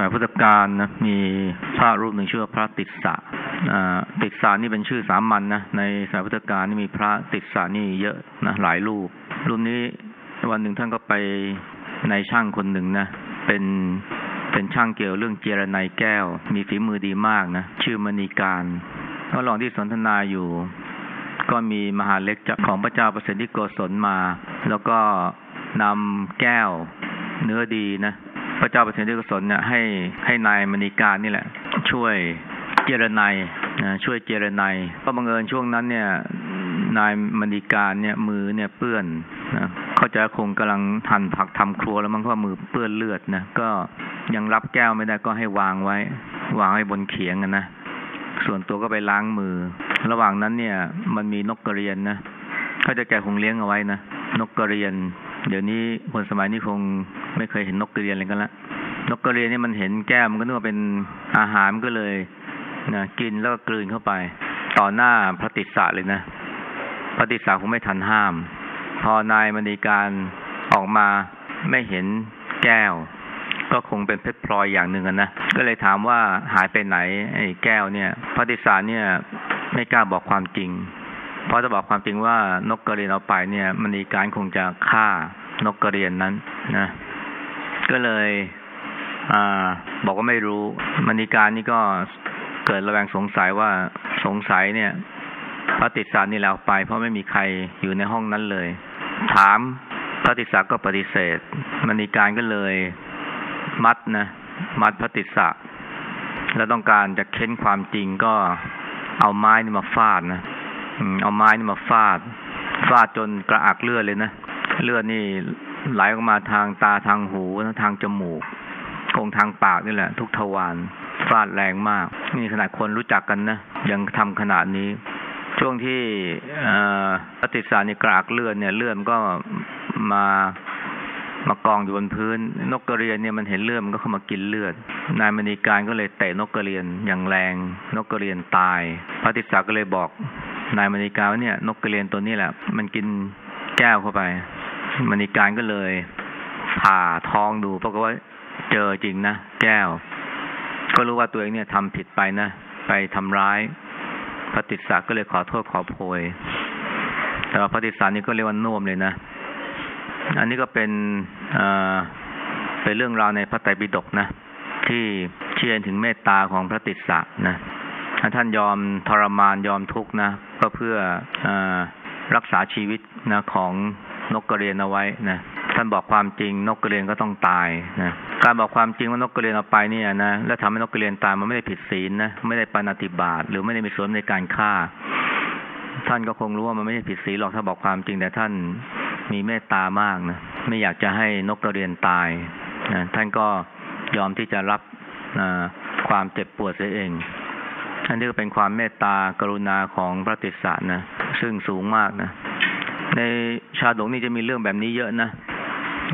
สมัยพุทธกาลนะมีพระรูปหนึ่งชื่อพระติสสะติสสะนี่เป็นชื่อสามัญนนะในสมัยพุทธกาลนี่มีพระติสสะนี่เยอะนะหลายรูป รูปนี้วันหนึ่งท่านก็ไปในช่างคนหนึ่งนะเป็นเป็นช่างเกี่ยวเรื่องเจรไนแก้ว มีฝีมือดีมากนะชื่อมณีการระหว่างที่สนทนาอยู่ ก็มีมหาเล็กจากของพระเจ้าประสิทธิโกศลมา แล้วก็นำแก้วเนื้อดีนะ พระเจ้าประสิทธิโกศลเนี่ยให้ให้นายมณีการนี่แหละ ช่วยเจรไนนะช่วยเจรไนก็บังเอิญช่วงนั้นเนี่ย นายมณีการเนี่ยมือเนี่ยเปื้อนนะเขาจะคงกำลังทันผักทำครัวแล้วมันก็มือเปื้อนเลือดนะก็ยังรับแก้วไม่ได้ก็ให้วางไว้ วางไว้บนเขียงนะส่วนตัวก็ไปล้างมือ ระหว่างนั้นเนี่ย มันมีนกกระเรียนนะเขาจะแกคงเลี้ยงเอาไว้นะนกกระเรียน เดี๋ยวนี้คนสมัยนี้คงไม่เคยเห็นนกกระเรียนเลยกันละนกกระเรียนนี่มันเห็นแก้วมันก็นึกว่าเป็นอาหารมันก็เลยนะกินแล้วก็กลืนเข้าไป ต่อหน้าพระติสสะเลยนะพระติสสะคงไม่ทันห้าม พอนายมณีการออกมาไม่เห็นแก้ว ก็คงเป็นเพชรพลอยอย่างหนึ่งนะก็เลยถามว่าหายไปไหน ไอ้แก้วเนี่ย พระติสาเนี่ยไม่กล้าบอกความจริง เพราะจะบอกความจริงว่านกกระเรียนเอาไปเนี่ยมณีการคงจะฆ่านกกระเรียนนั้นนะ ก็เลยอ่าบอกว่าไม่รู้มณีการนี่ก็เกิดระแวงสงสัยว่าสงสัยเนี่ย พระติสานี่แล้วไป เพราะไม่มีใครอยู่ในห้องนั้นเลย ถามพระติสาก็ปฏิเสธมณีการก็เลยมัดนะมัดพระติสะแล้วต้องการจะเค้นความจริงก็เอาไม้นี่มาฟาดนะ เอาไม้นี่มาฟาด ฟาดจนกระอักเลือดเลยนะ เลือดนี่ไหลออกมาทางตาทางหูนะทางจมูกคงทางปากนี่แหละ ทุกทวารฟาดแรงมาก นี่ขนาดคนรู้จักกันนะ ยังทำขนาดนี้ ช่วงที่ปฏิสานี่กรากเลือดเนี่ยเลือดมันก็มามากองอยู่บนพื้น นกกระเรียนเนี่ยมันเห็นเลือดมันก็เข้ามากินเลือด นายมณีการก็เลยเตะนกกระเรียนอย่างแรง นกกระเรียนตายพระติสาก็เลยบอก นายมณีการเนี่ย นกกระเรียนตัวนี้แหละ มันกินแก้วเข้าไปมณีการก็เลยผ่าท้องดูปรากฏว่าเจอจริงนะแก้ว ก็รู้ว่าตัวเองเนี่ยทำผิดไปนะไปทำร้ายพระติสาก็เลยขอโทษขอโพย แต่ว่าพระติสานี่ก็เรียกว่าน่วมเลยนะ อันนี้ก็เป็นเป็นเรื่องราวในพระไตรปิฎกนะ ที่เชื่อถึงเมตตาของพระติสสะนะท่านยอมทรมานยอมทุกข์นะ ก็เพื่ออรักษาชีวิตนะของนกกระเรียนเอาไว้นะท่านบอกความจริงนกกระเรียนก็ต้องตายนะการบอกความจริงว่านกกระเรียนเอาไปเนี่ยนะแล้วทำให้นกกระเรียนตายมันไม่ได้ผิดศีลนะไม่ได้ปานาติบาตหรือไม่ได้มีส่วนในการฆ่า ท่านก็คงรู้ว่ามันไม่ได้ผิดศีลหรอกถ้าบอกความจริงแต่ท่านมีเมตตามากนะไม่อยากจะให้นกกระเรียนตายนะท่านก็ยอมที่จะรับความเจ็บปวดเสียเอง อันนี้ก็เป็นความเมตตากรุณาของพระติสสะนะซึ่งสูงมากนะ ในชาดกนี่จะมีเรื่องแบบนี้เยอะนะ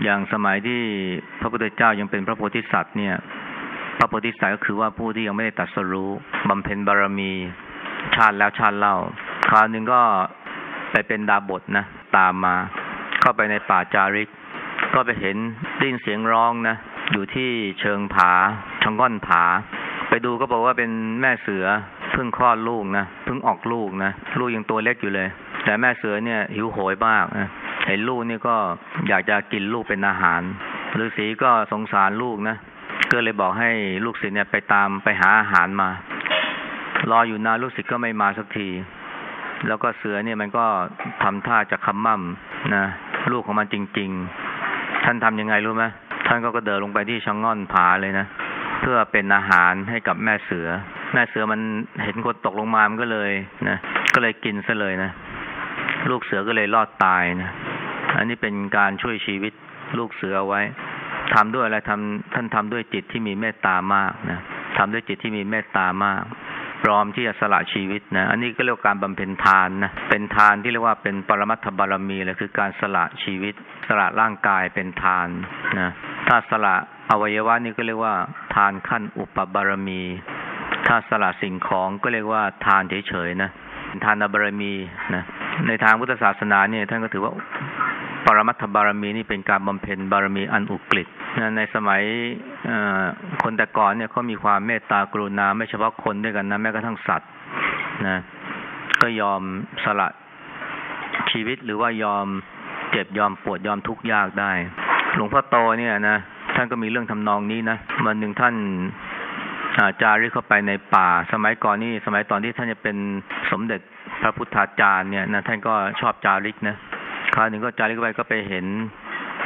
อย่างสมัยที่พระพุทธเจ้ายังเป็นพระโพธิสัตว์เนี่ย พระโพธิสัตว์ก็คือว่าผู้ที่ยังไม่ได้ตัดสรู้บำเพ็ญบารมีชาติแล้วชาติเล่า คราวหนึ่งก็ไปเป็นดาบทนะ ตามมา เข้าไปในป่าจาริก ก็ไปเห็นดิ้นเสียงร้องนะอยู่ที่เชิงผาช่องก้อนผา ไปดูก็บอกว่าเป็นแม่เสือ พิ่งคลอดลูกนะเพิ่งออกลูกนะลูกยังตัวเล็กอยู่เลย แต่แม่เสือเนี่ยหิวโหยมากนะเห็นลูกนี่ก็อยากจะกินลูกเป็นอาหารฤาษีก็สงสารลูกนะก็เลยบอกให้ลูกศิษย์เนี่ยไปตามไปหาอาหารมา รออยู่นานลูกศิษย์ก็ไม่มาสักที แล้วก็เสือเนี่ยมันก็ทำท่าจะคำมั่มนะลูกของมันจริง ๆ ท่านทํำยังไงรู้ไหมท่านก็กระเดินลงไปที่ช่องง่อนผาเลยนะเพื่อเป็นอาหารให้กับแม่เสือ แม่เสือมันเห็นคนตกลงมา มันก็เลยนะก็เลยกินซะเลยนะ ลูกเสือก็เลยรอดตายนะอันนี้เป็นการช่วยชีวิตลูกเสือไว้ทำด้วยอะไรทำท่านทำด้วยจิตที่มีเมตตามากนะทำด้วยจิตที่มีเมตตามากพร้อมที่จะสละชีวิตนะ อันนี้ก็เรียกการบำเพ็ญทานนะ เป็นทานที่เรียกว่าเป็นปรมัตถบารมีเลยคือการสละชีวิต สละร่างกายเป็นทานนะ ถ้าสละอวัยวะนี่ก็เรียกว่า ทานขั้นอุปบารมี ถ้าสละสิ่งของก็เรียกว่าทานเฉยๆนะทานบารมีนะในทางพุทธศาสนาเนี่ยท่านก็ถือว่าปรมัตถบารมีนี่เป็นการบำเพ็ญบารมีอันอุกฤษในสมัยคนแต่ก่อนเนี่ยเขามีความเมตตากรุณาไม่เฉพาะคนด้วยกันนะแม้กระทั่งสัตว์นะก็ยอมสละชีวิตหรือว่ายอมเจ็บยอมปวดยอมทุกข์ยากได้ หลวงพ่อโตเนี่ยนะท่านก็มีเรื่องทำนองนี้นะวันหนึ่งท่าน จาริกเข้าไปในป่า สมัยก่อนนี่สมัยตอนที่ท่านจะเป็นสมเด็จพระพุทธาจารย์เนี่ยนะท่านก็ชอบจาริกนะคราวหนึ่งก็จาริกไปก็ไปเห็น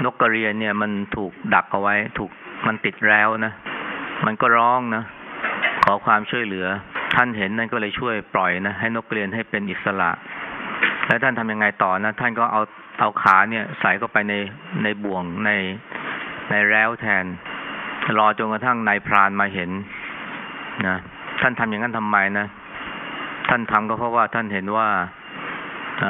นกกระเรียนเนี่ย มันถูกดักเอาไว้ ถูกมันติดแล้วนะมันก็ร้องนะขอความช่วยเหลือ ท่านเห็นนั่นก็เลยช่วยปล่อยนะให้นกกระเรียนให้เป็นอิสระ แล้วท่านทำยังไงต่อนะท่านก็เอาเอาขาเนี่ย ใส่เข้าไปในในบ่วงในในแล้วแทนรอจนกระทั่งนายพรานมาเห็น นะท่านทำอย่างนั้นทำไมนะท่านทำก็เพราะว่าท่านเห็นว่าอ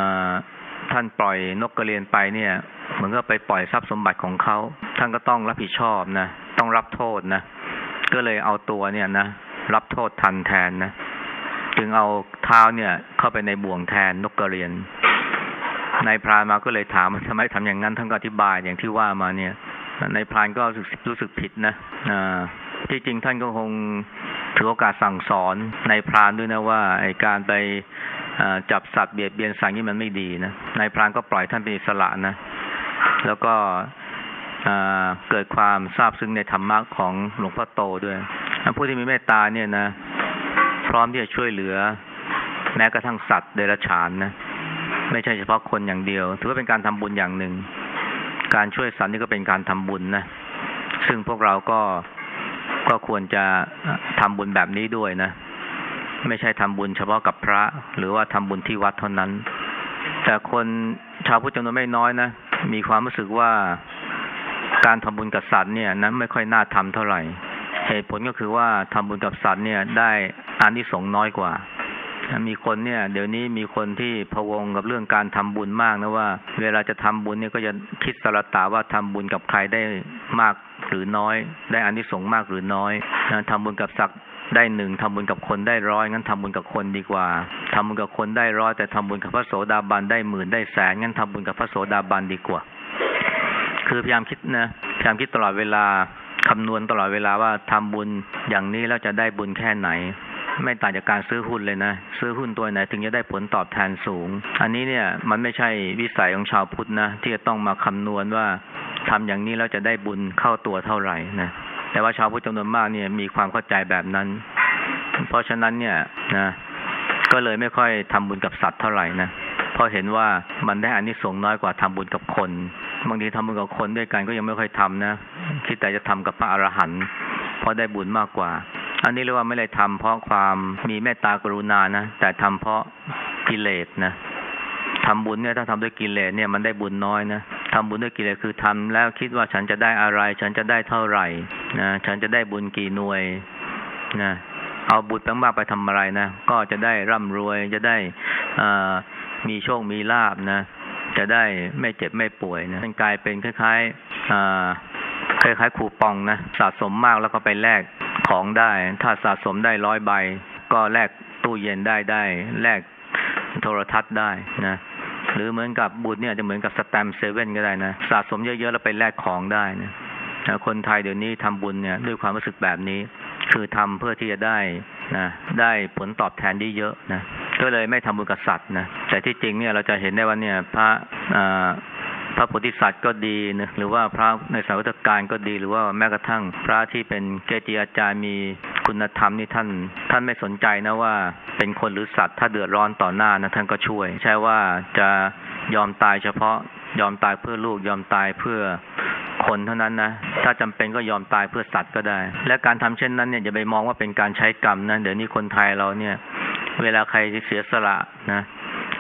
ท่านปล่อยนกกระเรียนไปเนี่ย เหมือนก็ไปปล่อยทรัพย์สมบัติของเขาท่านก็ต้องรับผิดชอบนะต้องรับโทษนะก็เลยเอาตัวเนี่ยนะรับโทษทันแทนนะจึงเอาเท้าเนี่ย เข้าไปในบ่วงแทนนกกระเรียนนายพรานมาก็เลยถามว่าทำไมทำอย่างนั้นท่านก็อธิบายอย่างที่ว่ามาเนี่ยนายพรานก็รู้สึกรู้สึกผิดนะอ่าที่จริงท่านก็คง ถือโอกาสสั่งสอนนายพรานด้วยนะว่าไอการไปจับสัตว์เบียดเบียนสัตว์นี่มันไม่ดีนะนายพรานก็ปล่อยท่านเป็นอิสระนะแล้วก็เกิดความซาบซึ้งในธรรมะของหลวงพ่อโตด้วยผู้ที่มีเมตตาเนี่ยนะ พร้อมที่จะช่วยเหลือ แม้กระทั่งสัตว์เดรัจฉานนะไม่ใช่เฉพาะคนอย่างเดียว ถือว่าเป็นการทำบุญอย่างหนึ่ง การช่วยสัตว์นี่ก็เป็นการทำบุญนะซึ่งพวกเราก็ ก็ควรจะทำบุญแบบนี้ด้วยนะ ไม่ใช่ทำบุญเฉพาะกับพระ หรือว่าทำบุญที่วัดเท่านั้น แต่คนชาวพุทธจำนวนไม่น้อยนะ มีความรู้สึกว่าการทำบุญกับสัตว์เนี่ยนั้นไม่ค่อยน่าทำเท่าไหร่ เหตุผลก็คือว่าทำบุญกับสัตว์เนี่ยได้อานิสงส์น้อยกว่ามีคนเนี่ย เดี๋ยวนี้มีคนที่พะวงกับเรื่องการทำบุญมากนะว่า เวลาจะทำบุญเนี่ยก็จะคิดสารตาว่าทำบุญกับใครได้มาก หรือน้อย ได้อานิสงส์มากหรือน้อยนะทำบุญกับสัตว์ได้หนึ่งทำบุญกับคนได้ร้อยงั้นทำบุญกับคนดีกว่าทำบุญกับคนได้ร้อยแต่ทำบุญกับพระโสดาบันได้หมื่นได้แสนงั้นทำบุญกับพระโสดาบันดีกว่า คือพยายามคิดนะพยายามคิดตลอดเวลาคำนวณตลอดเวลาว่าทำบุญอย่างนี้แล้วจะได้บุญแค่ไหน ไม่ต่างจากการซื้อหุ้นเลยนะ ซื้อหุ้นตัวไหนถึงจะได้ผลตอบแทนสูง อันนี้เนี่ยมันไม่ใช่วิสัยของชาวพุทธนะ ที่จะต้องมาคำนวณว่า ทำอย่างนี้แล้วจะได้บุญเข้าตัวเท่าไหร่นะแต่ว่าชาวพุทธจำนวนมากเนี่ยมีความเข้าใจแบบนั้น เพราะฉะนั้นเนี่ยนะก็เลยไม่ค่อยทำบุญกับสัตว์เท่าไหร่นะเพราะเห็นว่ามันได้อานิสงส์น้อยกว่าทำบุญกับคนบางทีทำบุญกับคนด้วยกันก็ยังไม่ค่อยทำนะคิดแต่จะทำกับพระอรหันต์เพราะได้บุญมากกว่า อันนี้เรียกว่าไม่ได้ทำเพราะความมีเมตตากรุณานะแต่ทำเพราะกิเลสนะ ทำบุญเนี่ยถ้าทำด้วยกิเลสเนี่ยมันได้บุญน้อยนะทำบุญด้วยกิเลสคือทำแล้วคิดว่าฉันจะได้อะไร ฉันจะได้เท่าไหร่นะฉันจะได้บุญกี่หน่วยนะเอาบุญมากๆไปทำอะไรนะก็จะได้ร่ำรวยจะได้อมีโชคมีลาบนะ จะได้ไม่เจ็บไม่ป่วยนะมันกลายเป็นคล้ายๆคล้ายๆคูปองนะสะสมมากแล้วก็ไปแลกของได้ ถ้าสะสมได้ร้อยใบ ก็แลกตู้เย็นได้ได้แลก โทรทัศน์ได้นะหรือเหมือนกับบุญเนี่ยจะเหมือนกับสแตมเซเว่นก็ได้นะสะสมเยอะๆแล้วไปแลกของได้นะคนไทยเดี๋ยวนี้ทำบุญเนี่ยด้วยความรู้สึกแบบนี้ คือทำเพื่อที่จะได้นะได้ผลตอบแทนที่เยอะนะก็เลยไม่ทำบุญกับสัตว์นะแต่ที่จริงเนี่ยเราจะเห็นได้ว่าเนี่ยพระพระโพธิสัตว์ก็ดีนะหรือว่าพระในสายวัตการก็ดี หรือว่าแม้กระทั่งพระที่เป็นเกจิอาจารย์มี คุณธรรมนี่ท่าน ท่านไม่สนใจนะว่า เป็นคนหรือสัตว์ถ้าเดือดร้อนต่อหน้านะท่านก็ช่วย ใช่ว่าจะยอมตายเฉพาะยอมตายเพื่อลูกยอมตายเพื่อคนเท่านั้นนะ ถ้าจำเป็นก็ยอมตายเพื่อสัตว์ก็ได้ และการทำเช่นนั้นเนี่ยอย่าไปมองว่าเป็นการใช้กรรมนะเดี๋ยวนี้คนไทยเราเนี่ย เวลาใครเสียสละนะ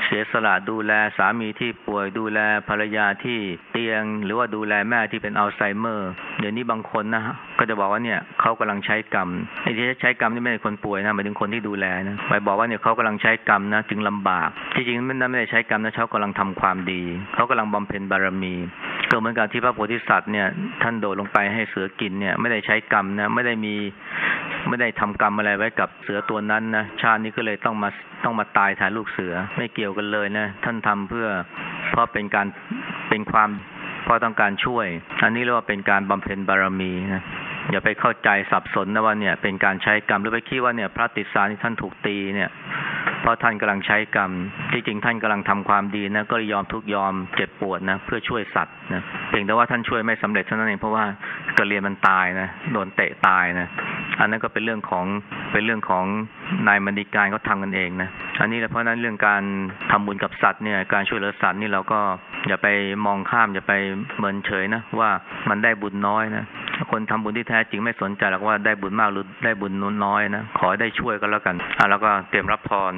เสียสละดูแลสามีที่ป่วยดูแลภรรยาที่เตียง หรือว่าดูแลแม่ที่เป็นอัลไซเมอร์ เดี๋ยวนี้บางคนนะก็จะบอกว่าเนี่ยเขากำลังใช้กรรมไอ้ที่ใช้กรรมนี่ไม่ใช่คนป่วยนะหมายถึงคนที่ดูแลนะไปบอกว่าเนี่ยเขากำลังใช้กรรมนะจึงลำบากที่จริงไม่ไม่ได้ใช้กรรมนะเขากำลังทำความดี เขากำลังบำเพ็ญบารมี ก็เหมือนกับที่พระโพธิสัตว์เนี่ย ท่านโดดลงไปให้เสือกินเนี่ย ไม่ได้ใช้กรรมนะไม่ได้มีไม่ได้ทำกรรมอะไรไว้กับเสือตัวนั้นนะชาตินี้ก็เลยต้องมาต้องมาตายแทนลูกเสือไม่เกี่ยวกันเลยนะท่านทำเพื่อเพราะเป็นการเป็นความเพราะต้องการช่วย อันนี้เรียกว่าเป็นการบำเพ็ญบารมีนะอย่าไปเข้าใจสับสนนะว่าเนี่ยเป็นการใช้กรรมหรือไปคิดว่าเนี่ย พระติสาที่ท่านถูกตีเนี่ย เพราะท่านกำลังใช้กรรมที่จริงท่านกำลังทำความดีนะ ก็ยอมทุกยอมเจ็บปวดนะ เพื่อช่วยสัตว์นะเพียงแต่ว่าท่านช่วยไม่สำเร็จเท่านั้นเองเพราะว่ากระเรียนมันตายนะโดนเตะตายนะอันนั้นก็เป็นเรื่องของเป็นเรื่องของนายมณีการเขาทำกันเองนะอันนี้แหละเพราะนั้นเรื่องการทำบุญกับสัตว์เนี่ย การช่วยเหลือสัตว์นี่เราก็อย่าไปมองข้ามอย่าไปเมินเฉยนะว่ามันได้บุญน้อยนะคนทำบุญที่แท้จริงไม่สนใจหรอกว่าได้บุญมากหรือได้บุญน้อยนะขอได้ช่วยก็แล้วกันอะแล้วก็เตรียมรับพร